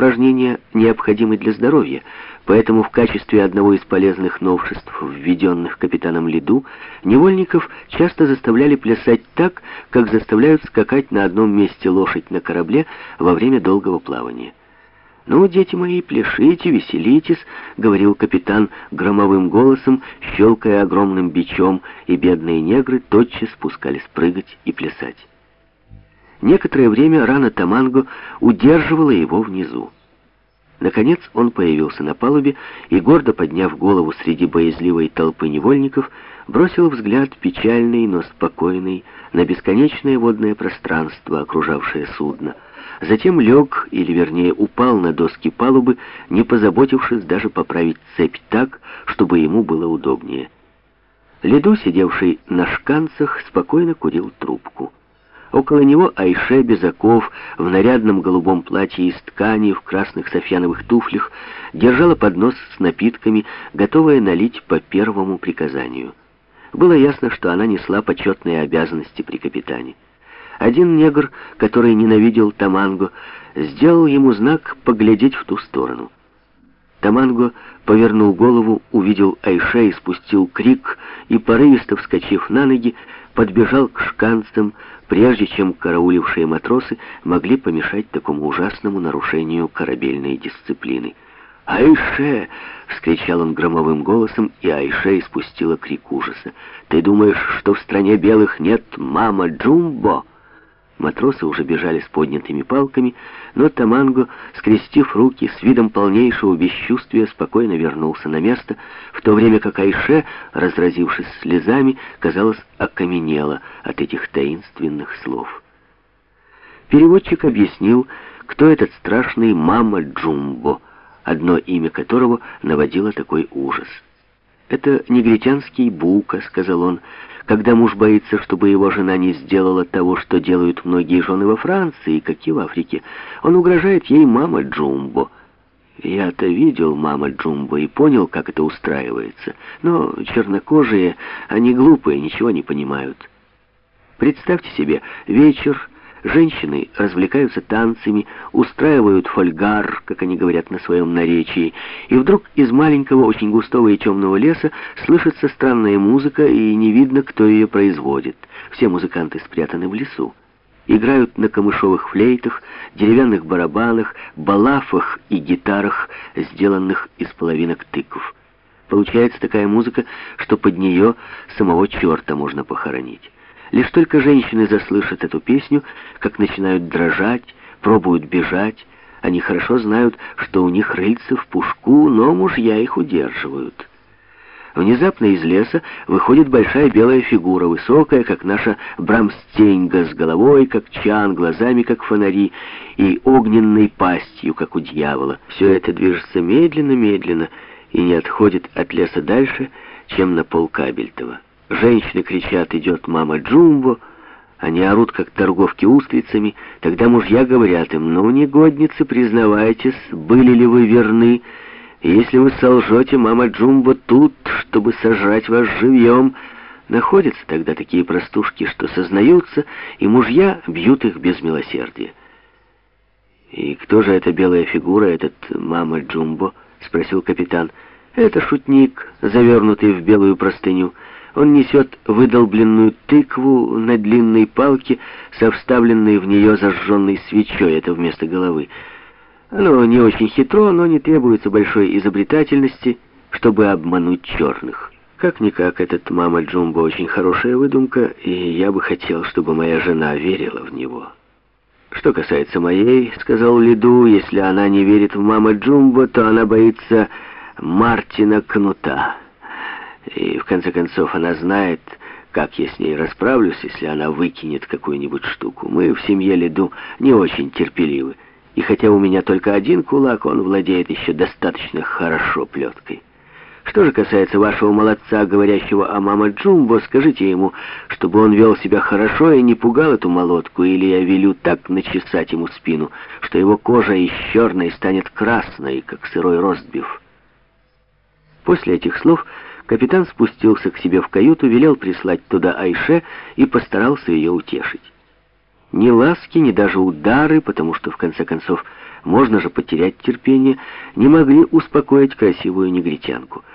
упражнения необходимы для здоровья, поэтому в качестве одного из полезных новшеств, введенных капитаном Лиду, невольников часто заставляли плясать так, как заставляют скакать на одном месте лошадь на корабле во время долгого плавания. «Ну, дети мои, пляшите, веселитесь», — говорил капитан громовым голосом, щелкая огромным бичом, и бедные негры тотчас спускались прыгать и плясать. Некоторое время рана Таманго удерживала его внизу. Наконец он появился на палубе и, гордо подняв голову среди боязливой толпы невольников, бросил взгляд печальный, но спокойный на бесконечное водное пространство, окружавшее судно — Затем лег, или вернее упал на доски палубы, не позаботившись даже поправить цепь так, чтобы ему было удобнее. Леду, сидевший на шканцах, спокойно курил трубку. Около него Айше Безаков в нарядном голубом платье из ткани, в красных софьяновых туфлях, держала поднос с напитками, готовая налить по первому приказанию. Было ясно, что она несла почетные обязанности при капитане. Один негр, который ненавидел Таманго, сделал ему знак поглядеть в ту сторону. Таманго повернул голову, увидел Айше и спустил крик, и, порывисто вскочив на ноги, подбежал к шканцам, прежде чем караулившие матросы могли помешать такому ужасному нарушению корабельной дисциплины. «Айше!» — вскричал он громовым голосом, и Айше испустила крик ужаса. «Ты думаешь, что в стране белых нет мама Джумбо?» Матросы уже бежали с поднятыми палками, но Таманго, скрестив руки с видом полнейшего бесчувствия, спокойно вернулся на место, в то время как Айше, разразившись слезами, казалось, окаменела от этих таинственных слов. Переводчик объяснил, кто этот страшный мама Джумбо, одно имя которого наводило такой ужас. «Это негритянский Бука», — сказал он, — когда муж боится, чтобы его жена не сделала того, что делают многие жены во Франции, как и в Африке, он угрожает ей мама Джумбо. Я-то видел мама Джумбо и понял, как это устраивается. Но чернокожие, они глупые, ничего не понимают. Представьте себе, вечер, Женщины развлекаются танцами, устраивают фольгар, как они говорят на своем наречии, и вдруг из маленького, очень густого и темного леса слышится странная музыка, и не видно, кто ее производит. Все музыканты спрятаны в лесу. Играют на камышовых флейтах, деревянных барабанах, балафах и гитарах, сделанных из половинок тыкв. Получается такая музыка, что под нее самого черта можно похоронить. Лишь только женщины заслышат эту песню, как начинают дрожать, пробуют бежать. Они хорошо знают, что у них рыльца в пушку, но мужья их удерживают. Внезапно из леса выходит большая белая фигура, высокая, как наша брамстеньга, с головой, как чан, глазами, как фонари, и огненной пастью, как у дьявола. Все это движется медленно-медленно и не отходит от леса дальше, чем на полкабельтова. Женщины кричат «Идет мама Джумбо!» Они орут, как торговки устрицами. Тогда мужья говорят им «Ну, негодницы, признавайтесь, были ли вы верны? Если вы солжете, мама Джумбо тут, чтобы сожрать вас живьем». Находятся тогда такие простушки, что сознаются, и мужья бьют их без милосердия. «И кто же эта белая фигура, этот мама Джумбо?» — спросил капитан. «Это шутник, завернутый в белую простыню». Он несет выдолбленную тыкву на длинной палке со вставленной в нее зажженной свечой, это вместо головы. Оно не очень хитро, но не требуется большой изобретательности, чтобы обмануть черных. Как-никак, этот мама Джумбо очень хорошая выдумка, и я бы хотел, чтобы моя жена верила в него. Что касается моей, сказал Лиду, если она не верит в мама Джумбо, то она боится Мартина Кнута. И в конце концов она знает, как я с ней расправлюсь, если она выкинет какую-нибудь штуку. Мы в семье Лиду не очень терпеливы. И хотя у меня только один кулак, он владеет еще достаточно хорошо плеткой. Что же касается вашего молодца, говорящего о мама Джумбо, скажите ему, чтобы он вел себя хорошо и не пугал эту молотку, или я велю так начесать ему спину, что его кожа из черной станет красной, как сырой ростбиф. После этих слов Капитан спустился к себе в каюту, велел прислать туда Айше и постарался ее утешить. Ни ласки, ни даже удары, потому что, в конце концов, можно же потерять терпение, не могли успокоить красивую негритянку.